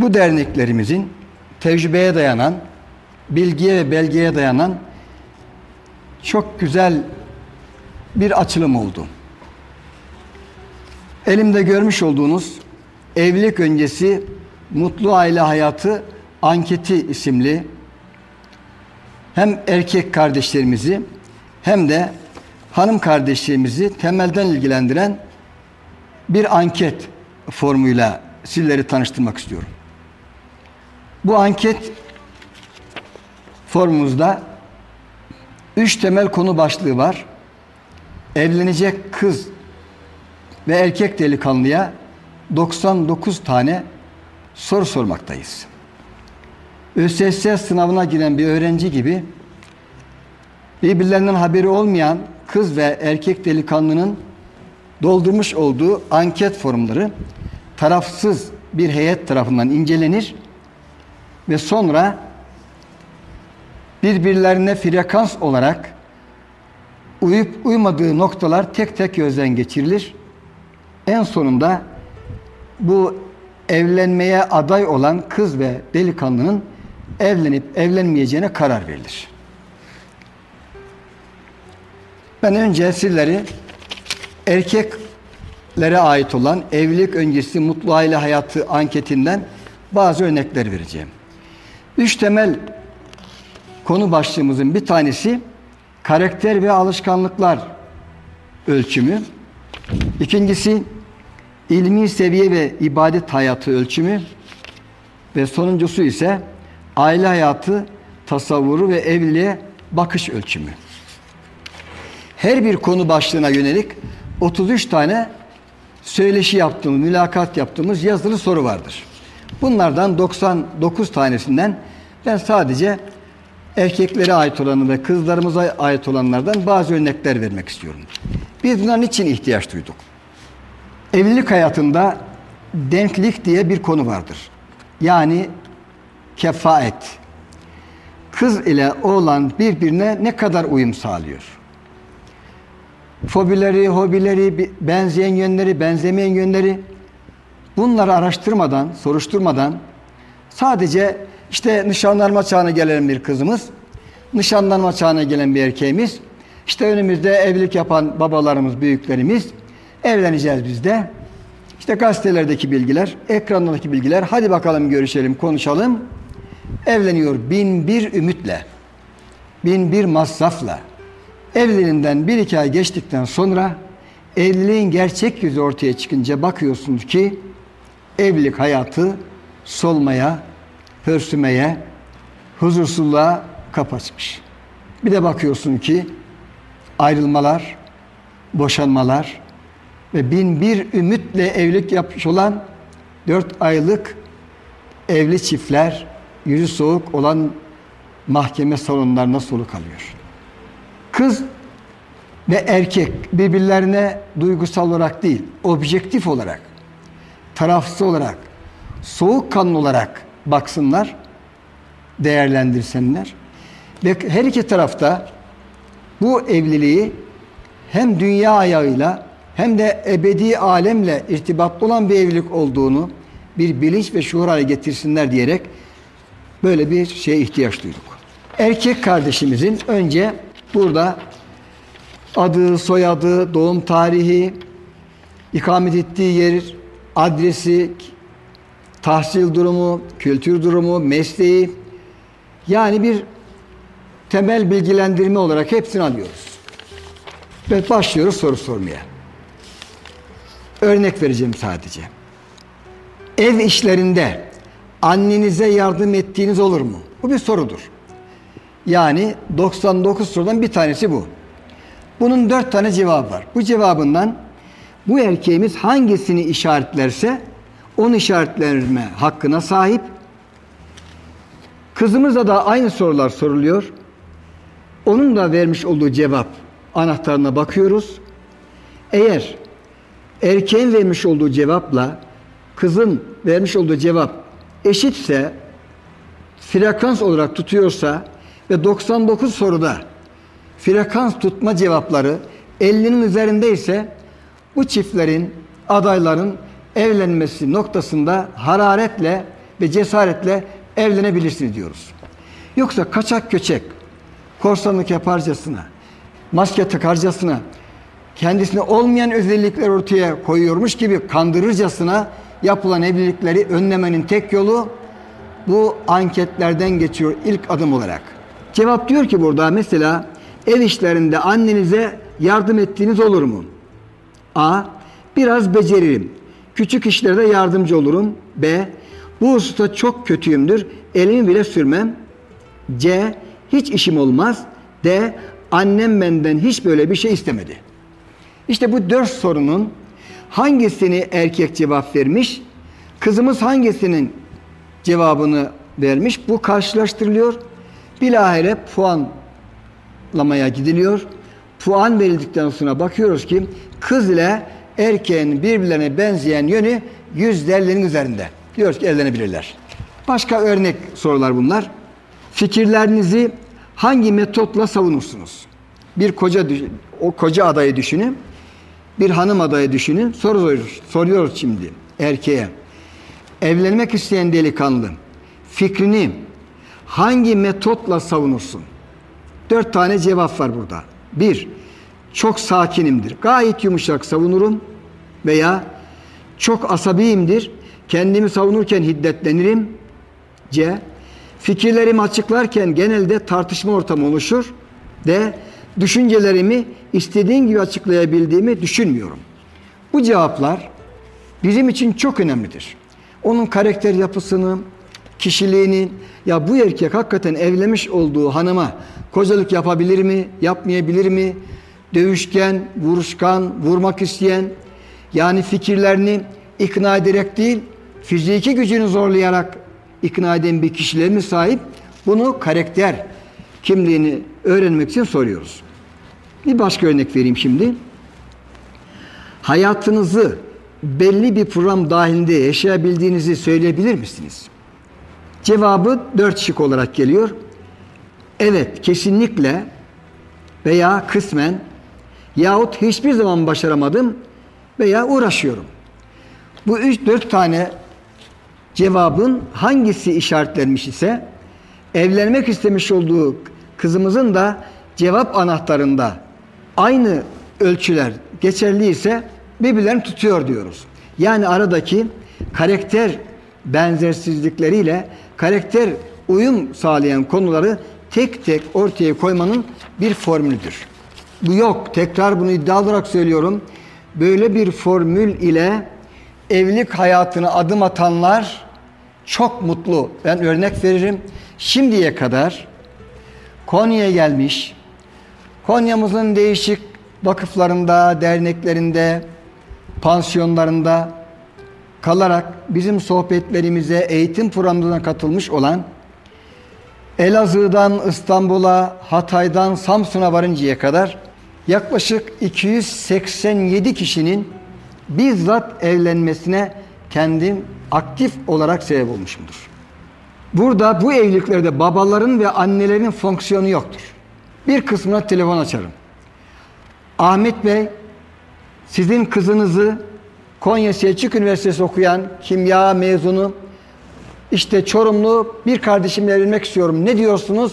Bu derneklerimizin tecrübeye dayanan, bilgiye ve belgeye dayanan çok güzel bir açılım oldu. Elimde görmüş olduğunuz evlilik öncesi mutlu aile hayatı anketi isimli hem erkek kardeşlerimizi hem de hanım kardeşlerimizi temelden ilgilendiren bir anket formuyla sizleri tanıştırmak istiyorum. Bu anket formumuzda üç temel konu başlığı var. Evlenecek kız ve erkek delikanlıya 99 tane soru sormaktayız. ÖSS sınavına giren bir öğrenci gibi birbirlerinden haberi olmayan kız ve erkek delikanlının doldurmuş olduğu anket formları tarafsız bir heyet tarafından incelenir ve sonra birbirlerine frekans olarak uyup uymadığı noktalar tek tek gözden geçirilir. En sonunda bu evlenmeye aday olan kız ve delikanlının evlenip evlenmeyeceğine karar verilir. Ben önce sizleri erkeklere ait olan evlilik öncesi mutlu aile hayatı anketinden bazı örnekler vereceğim. Üç temel konu başlığımızın bir tanesi karakter ve alışkanlıklar ölçümü. İkincisi ilmi seviye ve ibadet hayatı ölçümü ve sonuncusu ise aile hayatı tasavvuru ve evliliğe bakış ölçümü. Her bir konu başlığına yönelik 33 tane söyleşi yaptığımız, mülakat yaptığımız yazılı soru vardır. Bunlardan 99 tanesinden ben sadece erkeklere ait olanı ve kızlarımıza ait olanlardan bazı örnekler vermek istiyorum. Biz buna niçin ihtiyaç duyduk? Evlilik hayatında denklik diye bir konu vardır. Yani kefaet. Kız ile oğlan birbirine ne kadar uyum sağlıyor? Fobileri, hobileri, benzeyen yönleri, benzemeyen yönleri bunları araştırmadan, soruşturmadan sadece işte nişanlanma çağına gelen bir kızımız, nişanlanma çağına gelen bir erkeğimiz, işte önümüzde evlilik yapan babalarımız, büyüklerimiz, evleneceğiz biz de. İşte gazetelerdeki bilgiler, ekranlardaki bilgiler, hadi bakalım görüşelim, konuşalım. Evleniyor bin bir ümitle, bin bir masrafla. Evliliğinden bir iki ay geçtikten sonra evliliğin gerçek yüzü ortaya çıkınca bakıyorsunuz ki evlilik hayatı solmaya, pörsümeye, huzursuzluğa kapı. Bir de bakıyorsun ki ayrılmalar, boşanmalar ve bin bir ümitle evlilik yapmış olan dört aylık evli çiftler yüzü soğuk olan mahkeme salonlarına soluk alıyor. Kız ve erkek birbirlerine duygusal olarak değil, objektif olarak, tarafsız olarak, soğukkanlı olarak baksınlar, değerlendirsinler. Ve her iki tarafta bu evliliği hem dünya ayağıyla hem de ebedi alemle irtibatlı olan bir evlilik olduğunu bir bilinç ve şuur hale getirsinler diyerek böyle bir şeye ihtiyaç duyduk. Erkek kardeşimizin önce burada adı, soyadı, doğum tarihi, ikamet ettiği yer, adresi, tahsil durumu, kültür durumu, mesleği yani bir temel bilgilendirme olarak hepsini alıyoruz. Ve başlıyoruz soru sormaya. Örnek vereceğim sadece. Ev işlerinde annenize yardım ettiğiniz olur mu? Bu bir sorudur. Yani 99 sorudan bir tanesi bu. Bunun dört tane cevabı var. Bu cevabından bu erkeğimiz hangisini işaretlerse onun işaretlenme hakkına sahip. Kızımıza da aynı sorular soruluyor. Onun da vermiş olduğu cevap anahtarına bakıyoruz. Eğer erkeğin vermiş olduğu cevapla kızın vermiş olduğu cevap eşitse frekans olarak tutuyorsa ve 99 soruda frekans tutma cevapları 50'nin üzerindeyse bu çiftlerin adayların evlenmesi noktasında hararetle ve cesaretle evlenebilirsiniz diyoruz. Yoksa kaçak köçek, korsanlık yaparcasına, maske takarcasına, kendisine olmayan özellikler ortaya koyuyormuş gibi kandırırcasına yapılan evlilikleri önlemenin tek yolu bu anketlerden geçiyor ilk adım olarak. Cevap diyor ki burada mesela ev işlerinde annenize yardım ettiğiniz olur mu? A. Biraz beceririm. Küçük işlerde yardımcı olurum. B. Bu hususta çok kötüyümdür. Elimi bile sürmem. C. Hiç işim olmaz. D. Annem benden hiç böyle bir şey istemedi. İşte bu dört sorunun hangisini erkek cevap vermiş, kızımız hangisinin cevabını vermiş, bu karşılaştırılıyor. Bilahare puanlamaya gidiliyor. Puan verildikten sonra bakıyoruz ki kız ile erkeğin birbirlerine benzeyen yönü yüzde ellinin üzerinde. Diyoruz ki evlenebilirler. Başka örnek sorular bunlar. Fikirlerinizi hangi metotla savunursunuz? Bir koca o koca adayı düşünün. Bir hanım adayı düşünün. Soruyoruz, soruyoruz şimdi erkeğe. Evlenmek isteyen delikanlı fikrini hangi metotla savunursun? Dört tane cevap var burada. Bir, çok sakinimdir. Gayet yumuşak savunurum. Veya çok asabiyimdir. Kendimi savunurken hiddetlenirim. C. Fikirlerimi açıklarken genelde tartışma ortamı oluşur. D. Düşüncelerimi istediğim gibi açıklayabildiğimi düşünmüyorum. Bu cevaplar bizim için çok önemlidir. Onun karakter yapısını, kişiliğini, ya bu erkek hakikaten evlenmiş olduğu hanıma kocalık yapabilir mi, yapmayabilir mi? Dövüşken, vuruşkan, vurmak isteyen, yani fikirlerini ikna ederek değil, fiziki gücünü zorlayarak ikna eden bir kişiliğe mi sahip? Bunu karakter kimliğini öğrenmek için soruyoruz. Bir başka örnek vereyim şimdi. Hayatınızı belli bir program dahilinde yaşayabildiğinizi söyleyebilir misiniz? Cevabı dört şık olarak geliyor. Evet, kesinlikle veya kısmen yahut hiçbir zaman başaramadım veya uğraşıyorum. Bu üç dört tane cevabın hangisi işaretlenmiş ise evlenmek istemiş olduğu kızımızın da cevap anahtarında aynı ölçüler geçerli ise birbirlerini tutuyor diyoruz. Yani aradaki karakter benzersizlikleriyle karakter uyum sağlayan konuları tek tek ortaya koymanın bir formülüdür. Bu yok. Tekrar bunu iddia olarak söylüyorum. Böyle bir formül ile evlilik hayatına adım atanlar çok mutlu. Ben örnek veririm. Şimdiye kadar Konya'ya gelmiş, Konya'mızın değişik vakıflarında, derneklerinde, pansiyonlarında kalarak bizim sohbetlerimize, eğitim programlarına katılmış olan Elazığ'dan İstanbul'a, Hatay'dan Samsun'a varıncaya kadar yaklaşık 287 kişinin bizzat evlenmesine kendim aktif olarak sebep olmuşumdur. Burada bu evliliklerde babaların ve annelerin fonksiyonu yoktur. Bir kısmına telefon açarım. Ahmet Bey, sizin kızınızı Konya Selçuk Üniversitesi okuyan kimya mezunu işte Çorumlu bir kardeşimle evlenmek istiyorum. Ne diyorsunuz?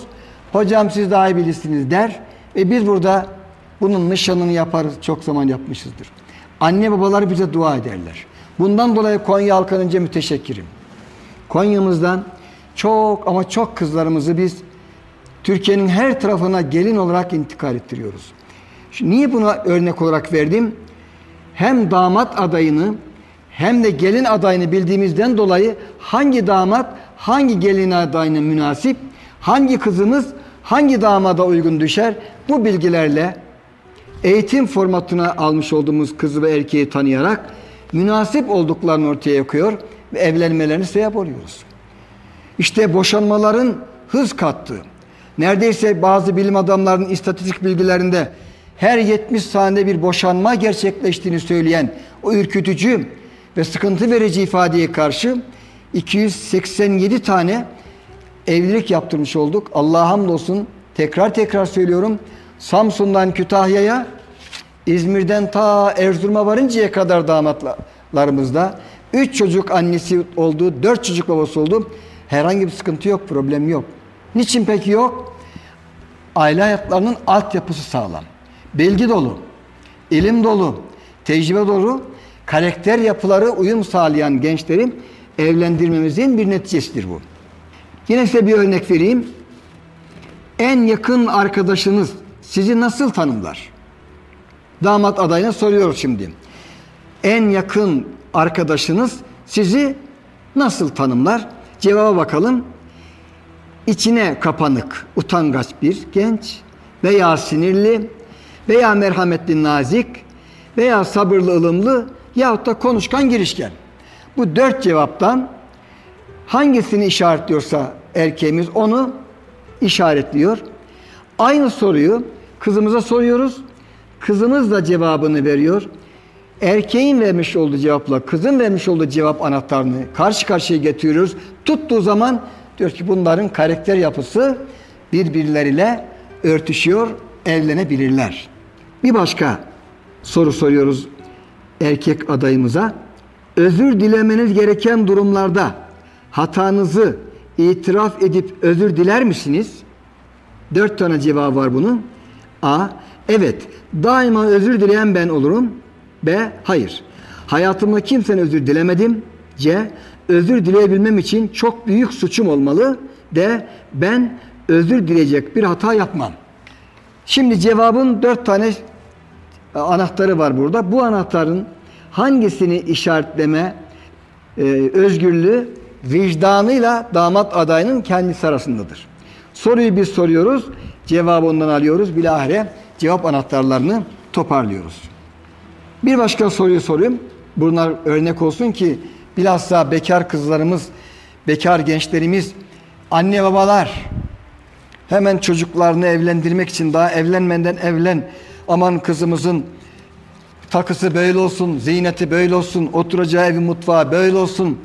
Hocam siz daha iyi bilirsiniz der. Ve biz burada bunun nişanını yaparız. Çok zaman yapmışızdır. Anne babalar bize dua ederler. Bundan dolayı Konya halkına önce müteşekkirim. Konya'mızdan çok ama çok kızlarımızı biz Türkiye'nin her tarafına gelin olarak intikal ettiriyoruz. Şimdi niye buna örnek olarak verdim? Hem damat adayını hem de gelin adayını bildiğimizden dolayı hangi damat hangi gelin adayına münasip, hangi kızımız hangi damada uygun düşer bu bilgilerle eğitim formatına almış olduğumuz kızı ve erkeği tanıyarak münasip olduklarını ortaya koyuyor ve evlenmelerini sebep oluyoruz. İşte boşanmaların hız kattığı, neredeyse bazı bilim adamlarının istatistik bilgilerinde her 70 saniyede bir boşanma gerçekleştiğini söyleyen o ürkütücü ve sıkıntı verici ifadeye karşı 287 tane evlilik yaptırmış olduk. Allah'a hamdolsun tekrar tekrar söylüyorum. Samsun'dan Kütahya'ya, İzmir'den ta Erzurum'a varıncaya kadar damatlarımızda Üç çocuk annesi oldu, dört çocuk babası oldu. Herhangi bir sıkıntı yok, problem yok. Niçin peki yok? Aile hayatlarının altyapısı sağlam. Bilgi dolu, ilim dolu, tecrübe dolu, karakter yapıları uyum sağlayan gençleri evlendirmemizin bir neticesidir bu. Yine size bir örnek vereyim. En yakın arkadaşınız sizi nasıl tanımlar? Damat adayına soruyoruz şimdi. En yakın arkadaşınız sizi nasıl tanımlar? Cevaba bakalım. İçine kapanık, utangaç bir genç veya sinirli veya merhametli nazik veya sabırlı ılımlı yahut da konuşkan girişken. Bu dört cevaptan hangisini işaretliyorsa erkeğimiz onu işaretliyor. Aynı soruyu kızımıza soruyoruz. Kızımız da cevabını veriyor. Erkeğin vermiş olduğu cevapla kızın vermiş olduğu cevap anahtarını karşı karşıya getiriyoruz. Tuttuğu zaman diyor ki bunların karakter yapısı birbirleriyle örtüşüyor, evlenebilirler. Bir başka soru soruyoruz erkek adayımıza. Özür dilemeniz gereken durumlarda hatanızı itiraf edip özür diler misiniz? Dört tane cevabı var bunun. A. Evet. Daima özür dileyen ben olurum. B. Hayır. Hayatımda kimsenin özür dilemedim. C. Özür dileyebilmem için çok büyük suçum olmalı. D. Ben özür dileyecek bir hata yapmam. Şimdi cevabın dört tane anahtarı var burada. Bu anahtarın hangisini işaretleme e, özgürlüğü vicdanıyla damat adayının kendisi arasındadır. Soruyu biz soruyoruz, cevabı ondan alıyoruz. Bilahare cevap anahtarlarını toparlıyoruz. Bir başka soruyu sorayım. Bunlar örnek olsun ki bilhassa bekar kızlarımız, bekar gençlerimiz, anne babalar hemen çocuklarını evlendirmek için daha evlenmeden evlen aman kızımızın takısı böyle olsun, ziyneti böyle olsun, oturacağı evi mutfağı böyle olsun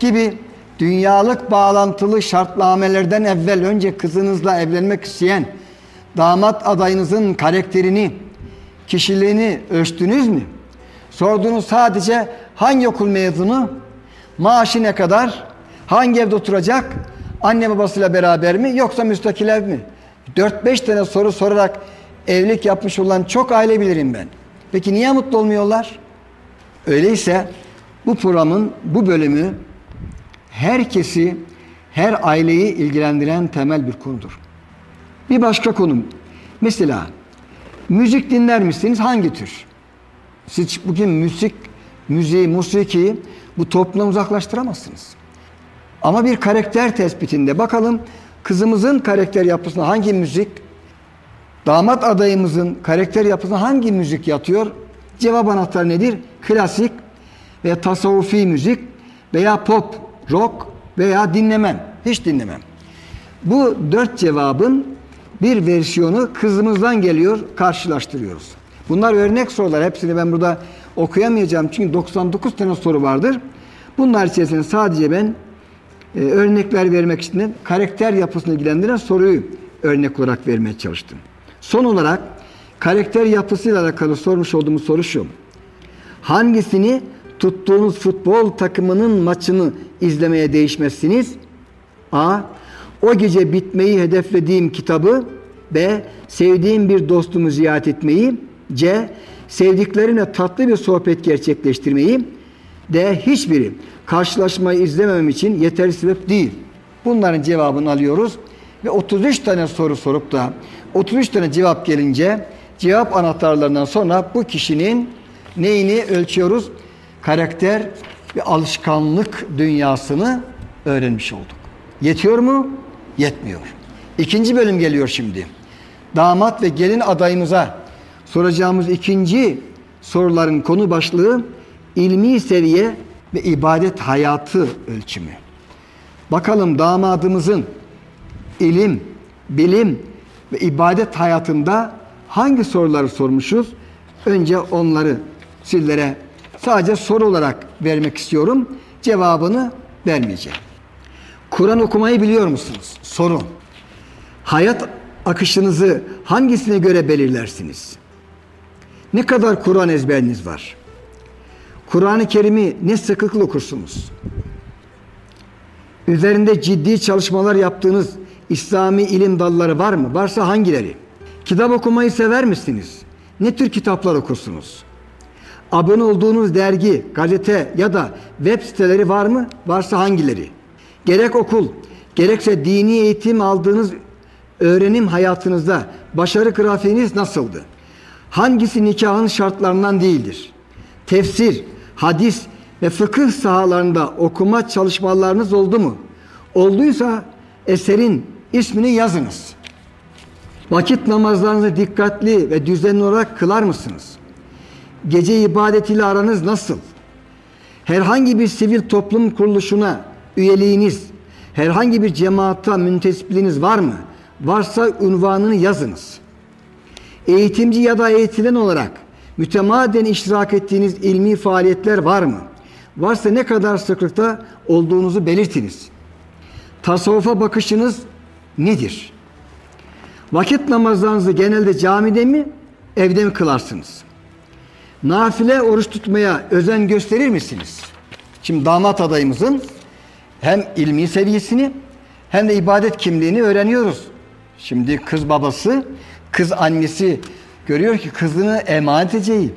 gibi dünyalık bağlantılı şartnamelerden evvel önce kızınızla evlenmek isteyen damat adayınızın karakterini, kişiliğini ölçtünüz mü? Sorduğunuz sadece hangi okul mezunu, maaşı ne kadar, hangi evde oturacak, anne babasıyla beraber mi yoksa müstakil ev mi? 4-5 tane soru sorarak evlilik yapmış olan çok aile bilirim ben. Peki niye mutlu olmuyorlar? Öyleyse bu programın bu bölümü herkesi, her aileyi ilgilendiren temel bir konudur. Bir başka konum. Mesela müzik dinler misiniz? Hangi tür? Siz bugün müzik, müziği, musiki bu toplumdan uzaklaştıramazsınız. Ama bir karakter tespitinde bakalım kızımızın karakter yapısına hangi müzik, damat adayımızın karakter yapısına hangi müzik yatıyor? Cevap anahtarı nedir? Klasik ve tasavvufi müzik veya pop, rock veya dinlemem. Hiç dinlemem. Bu dört cevabın bir versiyonu kızımızdan geliyor, karşılaştırıyoruz. Bunlar örnek sorular. Hepsini ben burada okuyamayacağım çünkü 99 tane soru vardır. Bunlar içerisinde sadece ben e, örnekler vermek için karakter yapısını ilgilendiren soruyu örnek olarak vermeye çalıştım. Son olarak karakter yapısıyla alakalı sormuş olduğumuz soru şu. Hangisini tuttuğunuz futbol takımının maçını izlemeye değişmezsiniz? A. O gece bitmeyi hedeflediğim kitabı B. Sevdiğim bir dostumu ziyaret etmeyi C. Sevdiklerine tatlı bir sohbet gerçekleştirmeyi D. Hiçbiri karşılaşmayı izlememem için yeterli sebep değil. Bunların cevabını alıyoruz ve 33 tane soru sorup da 33 tane cevap gelince cevap anahtarlarından sonra bu kişinin neyini ölçüyoruz? Karakter ve alışkanlık dünyasını öğrenmiş olduk. Yetiyor mu? Yetmiyor. İkinci bölüm geliyor şimdi. Damat ve gelin adayımıza soracağımız ikinci soruların konu başlığı ilmi seviye ve ibadet hayatı ölçümü. Bakalım damadımızın ilim, bilim ve ibadet hayatında hangi soruları sormuşuz? Önce onları sizlere sadece soru olarak vermek istiyorum. Cevabını vermeyeceğim. Kur'an okumayı biliyor musunuz? Soru. Hayat akışınızı hangisine göre belirlersiniz? Ne kadar Kur'an ezberiniz var? Kur'an-ı Kerim'i ne sıklıkla okursunuz? Üzerinde ciddi çalışmalar yaptığınız İslami ilim dalları var mı? Varsa hangileri? Kitap okumayı sever misiniz? Ne tür kitaplar okursunuz? Abone olduğunuz dergi, gazete ya da web siteleri var mı? Varsa hangileri? Gerek okul, gerekse dini eğitim aldığınız öğrenim hayatınızda başarı grafiğiniz nasıldı? Hangisi nikahın şartlarından değildir? Tefsir, hadis ve fıkıh sahalarında okuma çalışmalarınız oldu mu? Olduysa eserin ismini yazınız. Vakit namazlarınızı dikkatli ve düzenli olarak kılar mısınız? Gece ibadetiyle aranız nasıl? Herhangi bir sivil toplum kuruluşuna üyeliğiniz, herhangi bir cemaata müntesipliğiniz var mı? Varsa unvanını yazınız. Eğitimci ya da eğitilen olarak mütemadiyen iştirak ettiğiniz ilmi faaliyetler var mı? Varsa ne kadar sıklıkta olduğunuzu belirtiniz. Tasavvufa bakışınız nedir? Vakit namazlarınızı genelde camide mi, evde mi kılarsınız? Nafile oruç tutmaya özen gösterir misiniz? Şimdi damat adayımızın hem ilmi seviyesini hem de ibadet kimliğini öğreniyoruz. Şimdi kız babası, kız annesi görüyor ki kızını emanet edeceği,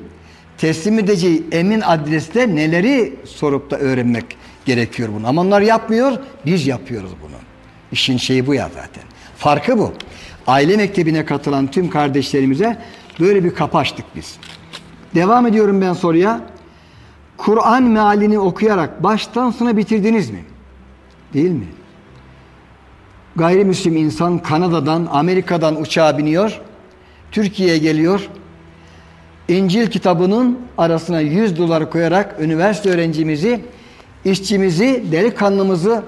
teslim edeceği emin adreste neleri sorup da öğrenmek gerekiyor bunu. Ama onlar yapmıyor, biz yapıyoruz bunu. İşin şeyi bu ya zaten. Farkı bu. Aile mektebine katılan tüm kardeşlerimize böyle bir kapı açtık biz. Devam ediyorum ben soruya. Kur'an mealini okuyarak baştan sona bitirdiniz mi? Değil mi? Gayrimüslim insan Kanada'dan, Amerika'dan uçağa biniyor. Türkiye'ye geliyor. İncil kitabının arasına 100 dolar koyarak üniversite öğrencimizi, işçimizi, delikanlımızı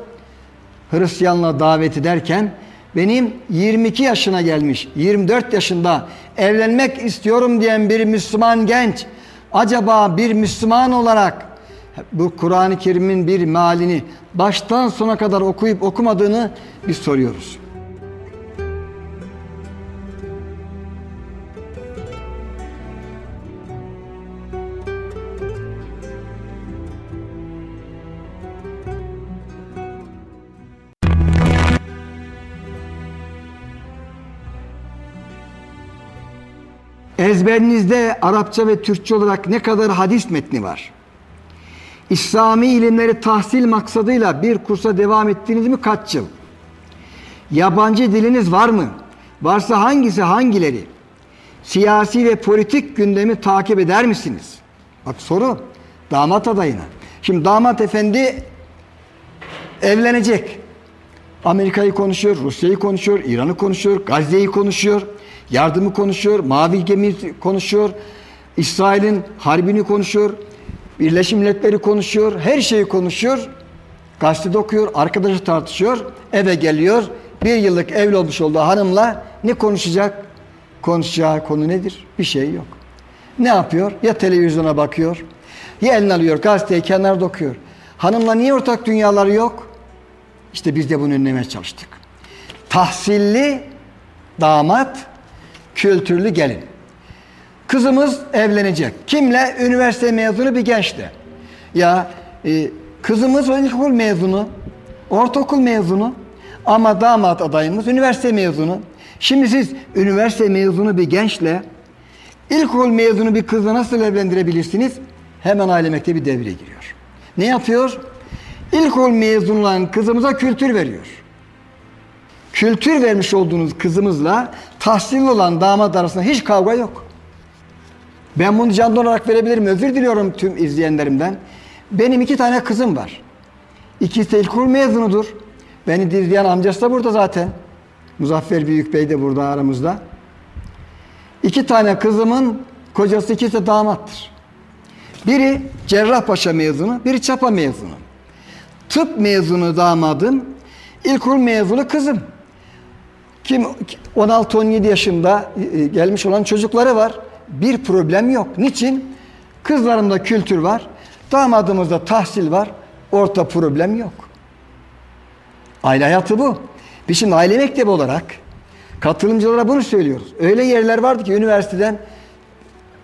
Hristiyanlığa davet ederken benim 22 yaşına gelmiş, 24 yaşında evlenmek istiyorum diyen bir Müslüman genç acaba bir Müslüman olarak bu Kur'an-ı Kerim'in bir mealini baştan sona kadar okuyup okumadığını biz soruyoruz. Ezberinizde Arapça ve Türkçe olarak ne kadar hadis metni var? İslami ilimleri tahsil maksadıyla bir kursa devam ettiniz mi kaç yıl? Yabancı diliniz var mı? Varsa hangisi hangileri? Siyasi ve politik gündemi takip eder misiniz? Bak soru damat adayına. Şimdi damat efendi evlenecek. Amerika'yı konuşuyor, Rusya'yı konuşuyor, İran'ı konuşuyor, Gazze'yi konuşuyor, yardımı konuşuyor, mavi gemi konuşuyor, İsrail'in harbini konuşuyor, Birleşmiş Milletleri konuşuyor, her şeyi konuşuyor. Gazetede okuyor, arkadaşı tartışıyor, eve geliyor. Bir yıllık evli olmuş olduğu hanımla ne konuşacak? Konuşacağı konu nedir? Bir şey yok. Ne yapıyor? Ya televizyona bakıyor, ya eline alıyor, gazeteyi kenarda okuyor. Hanımla niye ortak dünyaları yok? İşte biz de bunu önlemeye çalıştık. Tahsilli damat, kültürlü gelin. Kızımız evlenecek. Kimle? Üniversite mezunu bir gençle. Ya e, kızımız ilkokul mezunu, ortaokul mezunu ama damat adayımız üniversite mezunu. Şimdi siz üniversite mezunu bir gençle ilkokul mezunu bir kızla nasıl evlendirebilirsiniz? Hemen aile mektebi devreye giriyor. Ne yapıyor? İlkokul mezunu olan kızımıza kültür veriyor. Kültür vermiş olduğunuz kızımızla tahsilli olan damat arasında hiç kavga yok. Ben bunu canlı olarak verebilirim. Özür diliyorum tüm izleyenlerimden. Benim iki tane kızım var. İkisi de ilkokul mezunudur. Beni dizleyen amcası da burada zaten. Muzaffer Büyük Bey de burada aramızda. İki tane kızımın kocası ikisi de damattır. Biri Cerrahpaşa mezunu, biri Çapa mezunu. Tıp mezunu damadım, ilkokul mezunu kızım. Kim 16-17 yaşında e, gelmiş olan çocukları var. Bir problem yok. Niçin? Kızlarımda kültür var. Damadımızda tahsil var. Orta problem yok. Aile hayatı bu. Biz şimdi aile mektebi olarak katılımcılara bunu söylüyoruz. Öyle yerler vardı ki üniversiteden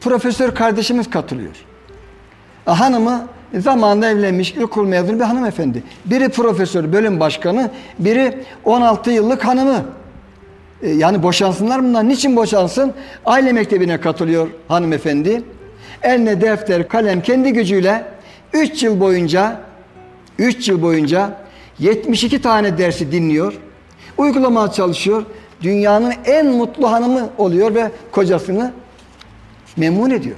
profesör kardeşimiz katılıyor. Hanımı zamanında evlenmiş, ilkokul mezunu bir hanımefendi. Biri profesör, bölüm başkanı, biri 16 yıllık hanımı. E, Yani boşansınlar bunlar. Niçin boşansın? Aile mektebine katılıyor hanımefendi. Eline defter, kalem kendi gücüyle 3 yıl boyunca 3 yıl boyunca 72 tane dersi dinliyor. Uygulamaya çalışıyor. Dünyanın en mutlu hanımı oluyor ve kocasını memnun ediyor.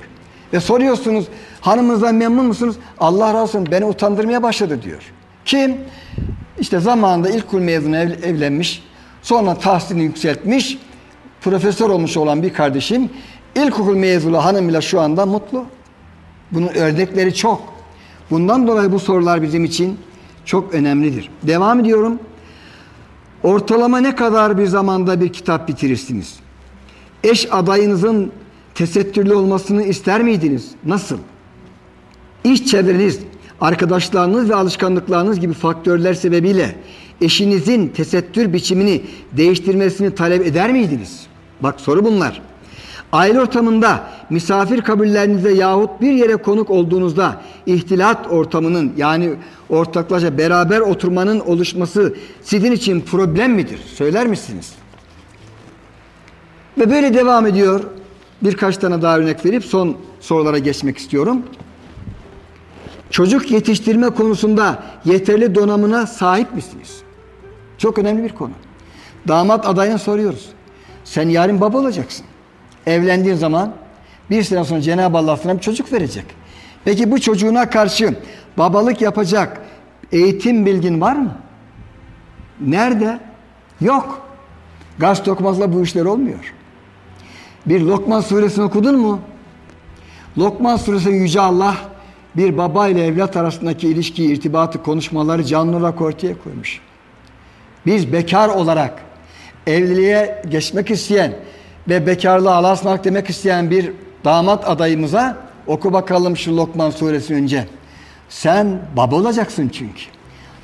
Ve soruyorsunuz hanımınızdan memnun musunuz? Allah razı olsun beni utandırmaya başladı diyor. Kim? İşte zamanında ilkokul mezunu ev- evlenmiş. Sonra tahsilini yükseltmiş. Profesör olmuş olan bir kardeşim ilkokul mezunu hanımıyla şu anda mutlu. Bunun örnekleri çok. Bundan dolayı bu sorular bizim için çok önemlidir. Devam ediyorum. Ortalama ne kadar bir zamanda bir kitap bitirirsiniz? Eş adayınızın tesettürlü olmasını ister miydiniz? Nasıl? İş çevreniz, arkadaşlarınız ve alışkanlıklarınız gibi faktörler sebebiyle eşinizin tesettür biçimini değiştirmesini talep eder miydiniz? Bak soru bunlar. Aile ortamında misafir kabullerinize yahut bir yere konuk olduğunuzda ihtilat ortamının yani ortaklaşa beraber oturmanın oluşması sizin için problem midir? Söyler misiniz? Ve böyle devam ediyor. Birkaç tane daha örnek verip son sorulara geçmek istiyorum. Çocuk yetiştirme konusunda yeterli donanımına sahip misiniz? Çok önemli bir konu. Damat adayına soruyoruz. Sen yarın baba olacaksın. Evlendiğin zaman bir sene sonra Cenab-ı Allah sana bir çocuk verecek. Peki bu çocuğuna karşı babalık yapacak eğitim bilgin var mı? Nerede? Yok. Gaz tokmakla bu işler olmuyor. Bir Lokman suresini okudun mu? Lokman suresinde Yüce Allah bir baba ile evlat arasındaki ilişkiyi, irtibatı, konuşmaları canlı olarak ortaya koymuş. Biz bekar olarak evliliğe geçmek isteyen ve bekarlığa alasmak demek isteyen bir damat adayımıza oku bakalım şu Lokman suresini önce. Sen baba olacaksın çünkü.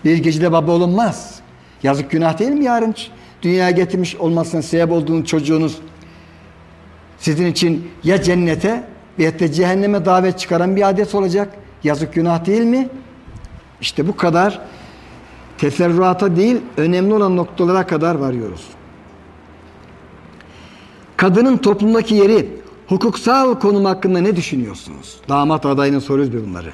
Bir gecede baba olunmaz. Yazık günah değil mi yarın? Dünyaya getirmiş olmasına sebep olduğunuz çocuğunuz sizin için ya cennete veya da cehenneme davet çıkaran bir adet olacak. Yazık günah değil mi? İşte bu kadar teferruata değil, önemli olan noktalara kadar varıyoruz. Kadının toplumdaki yeri, hukuksal konum hakkında ne düşünüyorsunuz? Damat adayına soruyoruz bir bunları.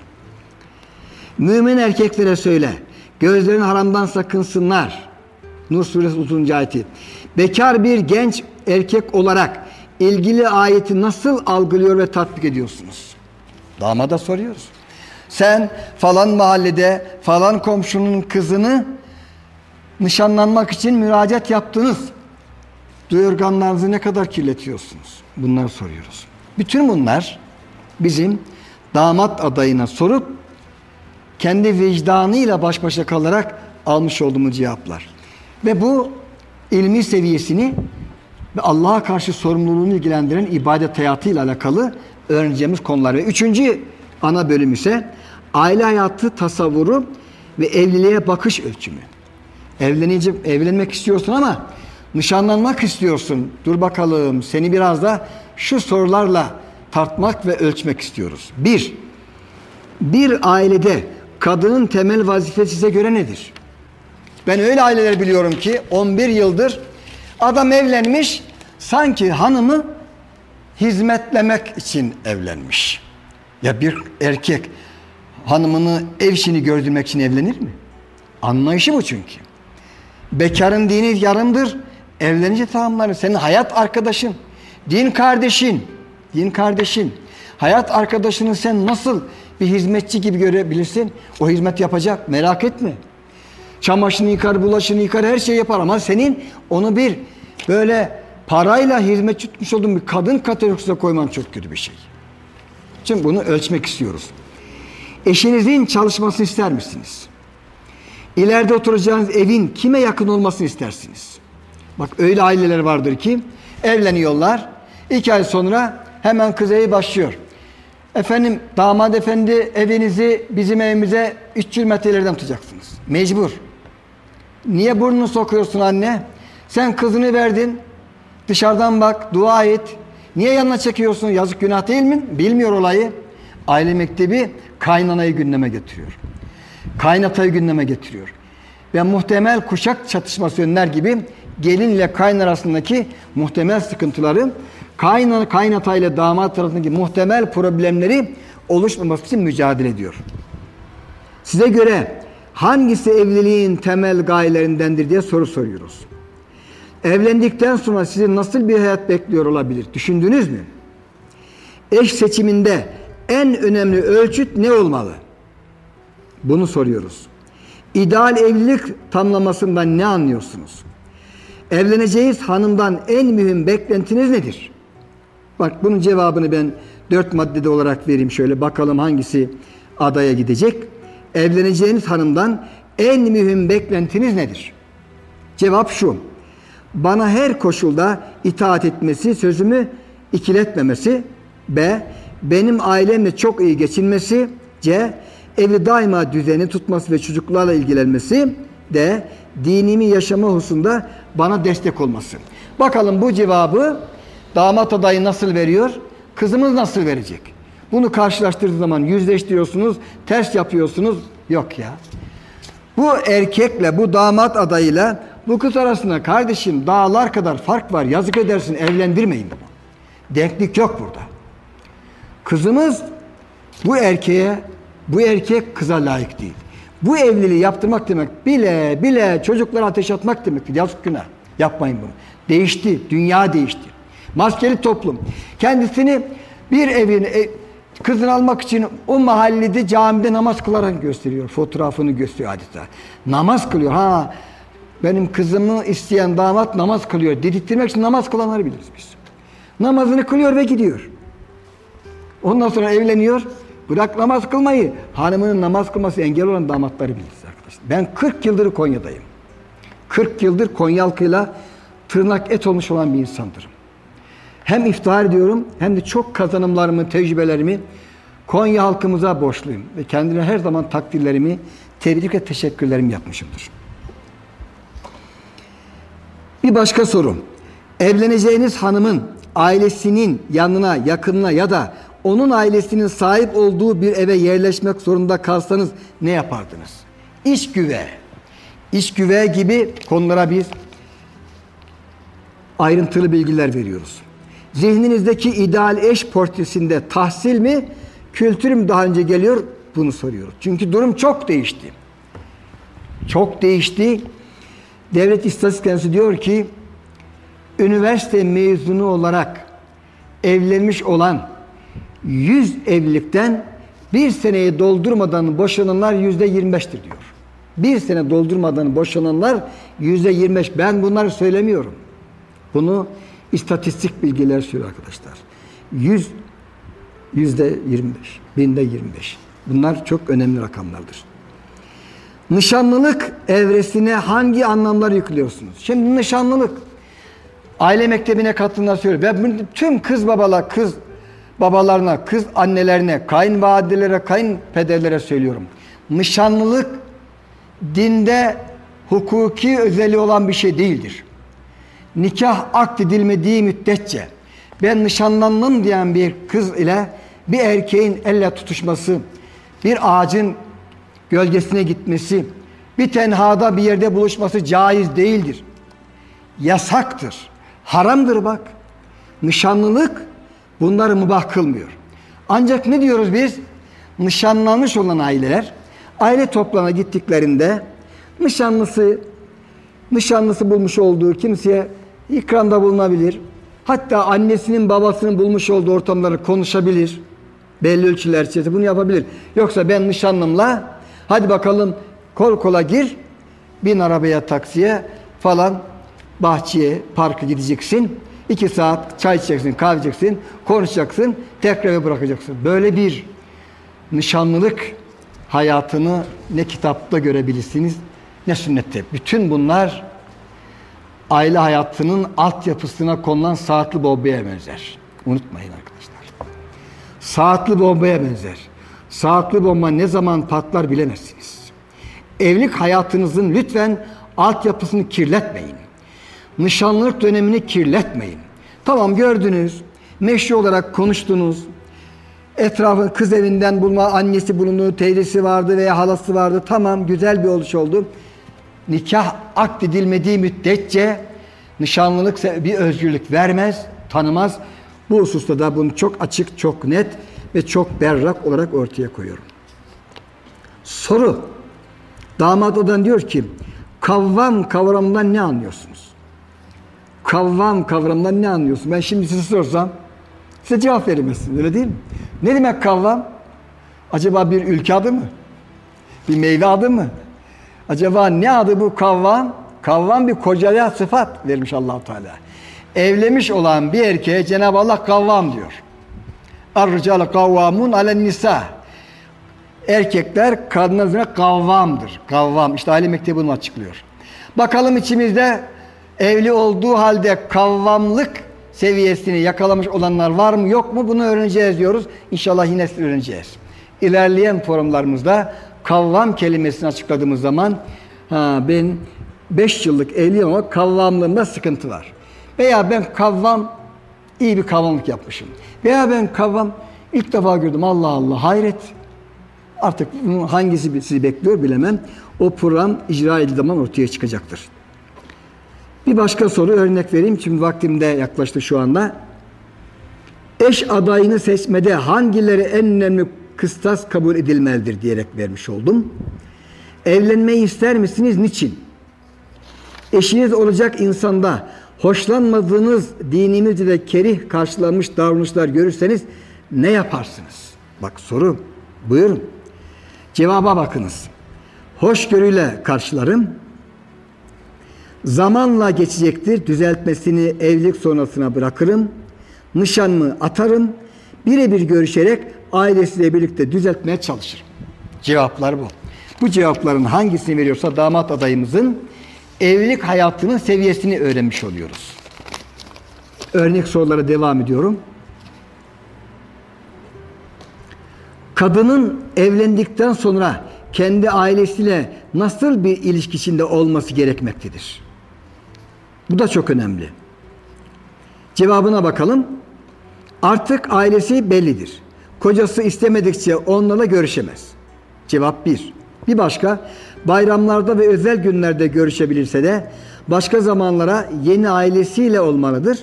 Mümin erkeklere söyle, gözlerini haramdan sakınsınlar. Nur suresi 30. ayeti. Bekar bir genç erkek olarak ilgili ayeti nasıl algılıyor ve tatbik ediyorsunuz? Damada soruyoruz. Sen falan mahallede falan komşunun kızını nişanlanmak için müracaat yaptınız. Duyurganlarınızı ne kadar kirletiyorsunuz? Bunları soruyoruz. Bütün bunlar bizim damat adayına sorup kendi vicdanıyla baş başa kalarak almış olduğumuz cevaplar. Ve bu ilmi seviyesini ve Allah'a karşı sorumluluğunu ilgilendiren ibadet hayatıyla alakalı öğreneceğimiz konular. Ve üçüncü ana bölüm ise aile hayatı tasavvuru ve evliliğe bakış ölçümü. Evlenince, evlenmek istiyorsun ama nişanlanmak istiyorsun. Dur bakalım seni biraz da şu sorularla tartmak ve ölçmek istiyoruz. Bir, bir ailede kadının temel vazifesi size göre nedir? Ben öyle aileler biliyorum ki 11 yıldır adam evlenmiş sanki hanımı hizmetlemek için evlenmiş. Ya bir erkek hanımını ev işini gördürmek için evlenir mi? Anlayışı bu çünkü. Bekarın dini yarımdır. Evlenince tamamlanır. Senin hayat arkadaşın, din kardeşin, din kardeşin. Hayat arkadaşını sen nasıl bir hizmetçi gibi görebilirsin? O hizmet yapacak. Merak etme. Çamaşırını yıkar, bulaşını yıkar, her şeyi yapar ama senin onu bir böyle parayla hizmet tutmuş olduğun bir kadın kategorisine koyman çok kötü bir şey. Şimdi bunu ölçmek istiyoruz. Eşinizin çalışmasını ister misiniz? İleride oturacağınız evin kime yakın olmasını istersiniz? Bak öyle aileler vardır ki evleniyorlar. iki ay sonra hemen kız evi başlıyor. Efendim damat efendi evinizi bizim evimize 300 metrelerden tutacaksınız. Mecbur. Niye burnunu sokuyorsun anne? Sen kızını verdin. Dışarıdan bak, dua et. Niye yanına çekiyorsun? Yazık günah değil mi? Bilmiyor olayı. Aile mektebi kaynanayı gündeme getiriyor. Kaynatayı gündeme getiriyor. Ve muhtemel kuşak çatışması önler gibi gelin ile kaynana arasındaki muhtemel sıkıntıları kaynana kaynata ile damat arasındaki muhtemel problemleri oluşmaması için mücadele ediyor. Size göre hangisi evliliğin temel gayelerindendir diye soru soruyoruz. Evlendikten sonra sizi nasıl bir hayat bekliyor olabilir? Düşündünüz mü? Eş seçiminde en önemli ölçüt ne olmalı? Bunu soruyoruz. İdeal evlilik tamlamasından ne anlıyorsunuz? Evleneceğiz hanımdan en mühim beklentiniz nedir? Bak bunun cevabını ben dört maddede olarak vereyim şöyle bakalım hangisi adaya gidecek. Evleneceğiniz hanımdan en mühim beklentiniz nedir? Cevap şu. Bana her koşulda itaat etmesi, sözümü ikiletmemesi. B. Benim ailemle çok iyi geçinmesi. C. Evi daima düzeni tutması ve çocuklarla ilgilenmesi. D. Dinimi yaşama hususunda bana destek olması. Bakalım bu cevabı damat adayı nasıl veriyor? Kızımız nasıl verecek? Bunu karşılaştırdığı zaman yüzleştiriyorsunuz, ters yapıyorsunuz. Yok ya. Bu erkekle, bu damat adayıyla bu kız arasında kardeşim dağlar kadar fark var. Yazık edersin evlendirmeyin. Denklik yok burada. Kızımız bu erkeğe, bu erkek kıza layık değil. Bu evliliği yaptırmak demek bile bile çocuklara ateş atmak demektir. Yazık günah. Yapmayın bunu. Değişti. Dünya değişti. Maskeli toplum. Kendisini bir evin e, kızını almak için o mahallede camide namaz kılarak gösteriyor. Fotoğrafını gösteriyor adeta. Namaz kılıyor. Ha benim kızımı isteyen damat namaz kılıyor. Dedirttirmek için namaz kılanları biliriz biz. Namazını kılıyor ve gidiyor. Ondan sonra evleniyor. Bırak namaz kılmayı. Hanımının namaz kılması engel olan damatları biliriz arkadaşlar. Ben 40 yıldır Konya'dayım. 40 yıldır Konyalkı'yla tırnak et olmuş olan bir insandırım. Hem iftihar ediyorum hem de çok kazanımlarımı, tecrübelerimi Konya halkımıza borçluyum. Ve kendine her zaman takdirlerimi, tebrik ve teşekkürlerimi yapmışımdır. Bir başka soru. Evleneceğiniz hanımın ailesinin yanına, yakınına ya da onun ailesinin sahip olduğu bir eve yerleşmek zorunda kalsanız ne yapardınız? İş güve. İş güve gibi konulara biz ayrıntılı bilgiler veriyoruz. Zihninizdeki ideal eş portresinde tahsil mi, kültür mü daha önce geliyor? Bunu soruyoruz. Çünkü durum çok değişti. Çok değişti. Devlet İstatistik Enstitüsü diyor ki üniversite mezunu olarak evlenmiş olan 100 evlilikten bir seneyi doldurmadan boşananlar yüzde 25'tir diyor. Bir sene doldurmadan boşananlar yüzde 25. Ben bunları söylemiyorum. Bunu istatistik bilgiler söylüyor arkadaşlar. 100 yüzde 25, binde 25. Bunlar çok önemli rakamlardır. Nişanlılık evresine hangi anlamlar yüklüyorsunuz? Şimdi nişanlılık aile mektebine katıldığında söylüyor. Ben tüm kız babalar, kız babalarına, kız annelerine, kayınvalidelere, kayınpederlere söylüyorum. Nişanlılık dinde hukuki özelliği olan bir şey değildir. Nikah akdedilmediği müddetçe ben nişanlandım diyen bir kız ile bir erkeğin elle tutuşması, bir ağacın gölgesine gitmesi, bir tenhada bir yerde buluşması caiz değildir. Yasaktır. Haramdır bak. Nişanlılık bunları mübah kılmıyor. Ancak ne diyoruz biz? Nişanlanmış olan aileler aile toplana gittiklerinde nişanlısı nişanlısı bulmuş olduğu kimseye ikramda bulunabilir. Hatta annesinin babasının bulmuş olduğu ortamları konuşabilir. Belli ölçüler içerisinde bunu yapabilir. Yoksa ben nişanlımla hadi bakalım kol kola gir bin arabaya taksiye falan bahçeye parka gideceksin. İki saat çay içeceksin, kahve içeceksin, konuşacaksın, tekrar bırakacaksın. Böyle bir nişanlılık hayatını ne kitapta görebilirsiniz ne sünnette. Bütün bunlar aile hayatının altyapısına konulan saatli bombaya benzer. Unutmayın arkadaşlar. Saatli bombaya benzer. Saatli bomba ne zaman patlar bilemezsiniz. Evlilik hayatınızın lütfen altyapısını kirletmeyin. Nişanlılık dönemini kirletmeyin. Tamam gördünüz, meşru olarak konuştunuz, Etrafın kız evinden bulma annesi bulundu, teyzesi vardı veya halası vardı. Tamam güzel bir oluş oldu. Nikah akdedilmediği müddetçe nişanlılık bir özgürlük vermez, tanımaz. Bu hususta da bunu çok açık, çok net ve çok berrak olarak ortaya koyuyorum. Soru. Damat odan diyor ki kavvam kavramından ne anlıyorsunuz? Kavvam kavramından ne anlıyorsun? Ben şimdi size sorsam size cevap veremezsiniz öyle değil mi? Ne demek kavvam? Acaba bir ülke adı mı? Bir meyve adı mı? Acaba ne adı bu kavvam? Kavvam bir kocaya sıfat vermiş allah Teala. Evlenmiş olan bir erkeğe Cenab-ı Allah kavvam diyor. Er-ricalu kavvamun alen nisa. Erkekler kadınlar üzerine kavvamdır. Kavvam. İşte aile mektebi bunu açıklıyor. Bakalım içimizde evli olduğu halde kavvamlık seviyesini yakalamış olanlar var mı yok mu bunu öğreneceğiz diyoruz. İnşallah yine öğreneceğiz. İlerleyen forumlarımızda kavvam kelimesini açıkladığımız zaman ha, ben 5 yıllık evliyim ama kavvamlığımda sıkıntı var. Veya ben kavvam iyi bir kavvamlık yapmışım. Veya ben kavvam ilk defa gördüm Allah Allah hayret. Artık hangisi sizi bekliyor bilemem. O program icra edildiği zaman ortaya çıkacaktır. Bir başka soru örnek vereyim. Şimdi vaktim de yaklaştı şu anda. Eş adayını seçmede hangileri en önemli kıstas kabul edilmelidir diyerek vermiş oldum. Evlenmeyi ister misiniz? Niçin? Eşiniz olacak insanda hoşlanmadığınız dinimizce de kerih karşılanmış davranışlar görürseniz ne yaparsınız? Bak soru. Buyurun. Cevaba bakınız. Hoşgörüyle karşılarım. Zamanla geçecektir. Düzeltmesini evlilik sonrasına bırakırım. Nişanımı atarım. Birebir görüşerek ailesiyle birlikte düzeltmeye çalışırım. Cevaplar bu. Bu cevapların hangisini veriyorsa damat adayımızın evlilik hayatının seviyesini öğrenmiş oluyoruz. Örnek sorulara devam ediyorum. Kadının evlendikten sonra kendi ailesiyle nasıl bir ilişki içinde olması gerekmektedir? Bu da çok önemli. Cevabına bakalım. Artık ailesi bellidir. Kocası istemedikçe onlarla görüşemez. Cevap bir. Bir başka, bayramlarda ve özel günlerde görüşebilirse de başka zamanlara yeni ailesiyle olmalıdır.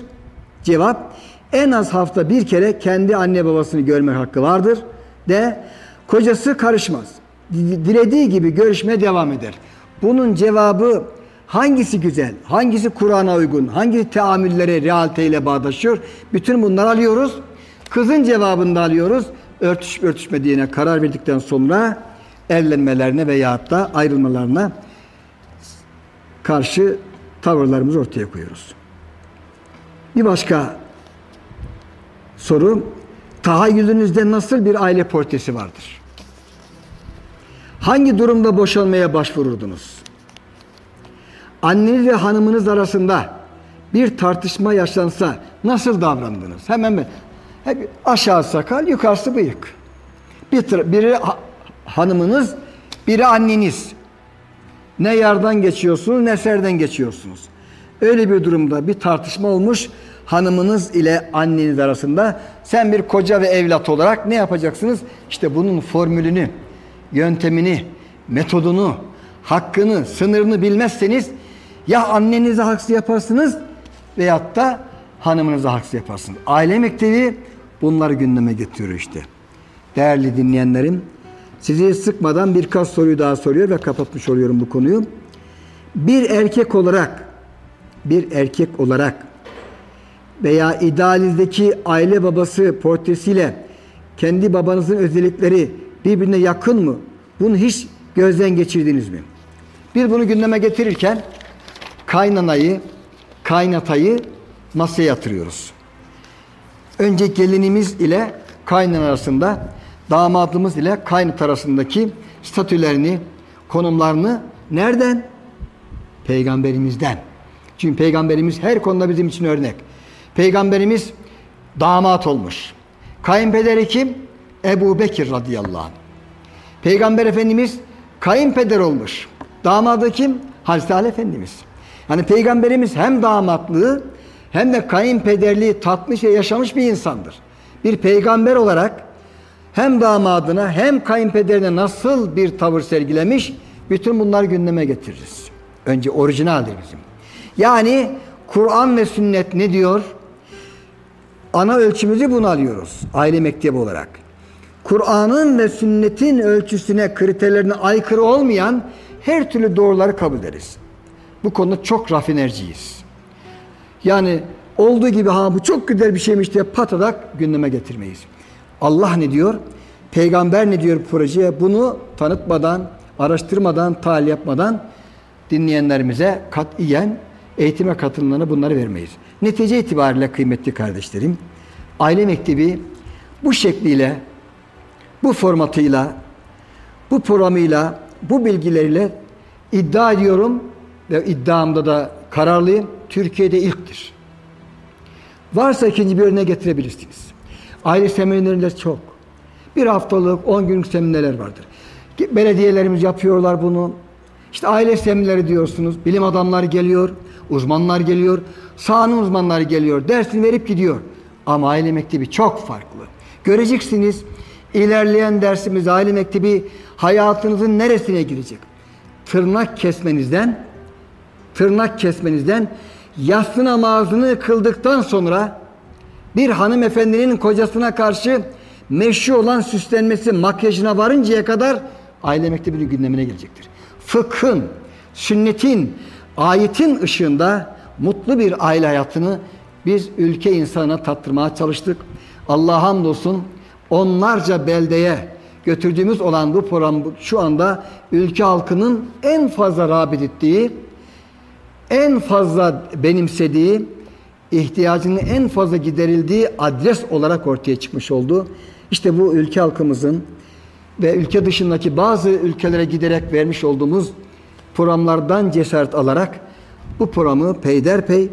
Cevap, en az hafta bir kere kendi anne babasını görme hakkı vardır. De, kocası karışmaz. Dilediği gibi görüşmeye devam eder. Bunun cevabı hangisi güzel, hangisi Kur'an'a uygun, hangi teamüllere, realiteyle bağdaşıyor? Bütün bunları alıyoruz. Kızın cevabını da alıyoruz. Örtüşüp örtüşmediğine karar verdikten sonra evlenmelerine veya da ayrılmalarına karşı tavırlarımızı ortaya koyuyoruz. Bir başka soru, tahayyülünüzde nasıl bir aile portresi vardır? Hangi durumda boşanmaya başvururdunuz? Anneniz ve hanımınız arasında bir tartışma yaşansa nasıl davrandınız? Hemen ben, hep aşağı sakal, yukarısı bıyık. Bir, biri hanımınız, biri anneniz. Ne yardan geçiyorsunuz ne serden geçiyorsunuz. Öyle bir durumda bir tartışma olmuş hanımınız ile anneniz arasında. Sen bir koca ve evlat olarak ne yapacaksınız? İşte bunun formülünü, yöntemini, metodunu, hakkını, sınırını bilmezseniz ya annenize haksız yaparsınız veyahut da hanımınıza haksız yaparsınız. Aile mektebi bunları gündeme getiriyor işte. Değerli dinleyenlerim, sizi sıkmadan birkaç soruyu daha soruyor ve kapatmış oluyorum bu konuyu. Bir erkek olarak, bir erkek olarak veya idealizdeki aile babası portresiyle kendi babanızın özellikleri birbirine yakın mı? Bunu hiç gözden geçirdiniz mi? Bir bunu gündeme getirirken kaynanayı, kaynatayı masaya yatırıyoruz. Önce gelinimiz ile kaynan arasında damadımız ile kaynat arasındaki statülerini, konumlarını nereden? Peygamberimizden. Çünkü peygamberimiz her konuda bizim için örnek. Peygamberimiz damat olmuş. Kayınpederi kim? Ebu Bekir radıyallahu anh. Peygamber Efendimiz kayınpeder olmuş. Damadı kim? Hazreti Ali Efendimiz. Yani peygamberimiz hem damatlığı hem de kayınpederliği tatmış ve yaşamış bir insandır. Bir peygamber olarak hem damadına hem kayınpederine nasıl bir tavır sergilemiş bütün bunlar gündeme getiririz. Önce orijinaldir bizim. Yani Kur'an ve sünnet ne diyor? Ana ölçümüzü bunu alıyoruz. Aile mektebi olarak. Kur'an'ın ve sünnetin ölçüsüne, kriterlerine aykırı olmayan her türlü doğruları kabul ederiz. Bu konuda çok rafinerciyiz. Yani olduğu gibi ha bu çok güzel bir şeymiş diye patadak gündeme getirmeyiz. Allah ne diyor? Peygamber ne diyor projeye? Bunu tanıtmadan, araştırmadan, tahlil yapmadan dinleyenlerimize katiyen eğitime katılımlarına bunları vermeyiz. Netice itibariyle kıymetli kardeşlerim, aile mektebi bu şekliyle, bu formatıyla, bu programıyla, bu bilgileriyle iddia ediyorum ve iddiamda da kararlıyım. Türkiye'de ilktir. Varsa ikinci bir örneğe getirebilirsiniz. Aile seminerleri çok. Bir haftalık, on günlük seminerler vardır. Belediyelerimiz yapıyorlar bunu. İşte aile seminerleri diyorsunuz. Bilim adamları geliyor, uzmanlar geliyor, sahanın uzmanları geliyor. Dersini verip gidiyor. Ama aile mektebi çok farklı. Göreceksiniz ilerleyen dersimiz aile mektebi hayatınızın neresine girecek? Tırnak kesmenizden tırnak kesmenizden yatsı namazını kıldıktan sonra bir hanımefendinin kocasına karşı meşru olan süslenmesi makyajına varıncaya kadar aile mektebinin gündemine gelecektir. Fıkhın, sünnetin, ayetin ışığında mutlu bir aile hayatını biz ülke insanına tattırmaya çalıştık. Allah'a hamdolsun onlarca beldeye götürdüğümüz olan bu program şu anda ülke halkının en fazla rağbet ettiği, en fazla benimsediği, ihtiyacının en fazla giderildiği adres olarak ortaya çıkmış oldu. İşte bu ülke halkımızın ve ülke dışındaki bazı ülkelere giderek vermiş olduğumuz programlardan cesaret alarak bu programı peyderpey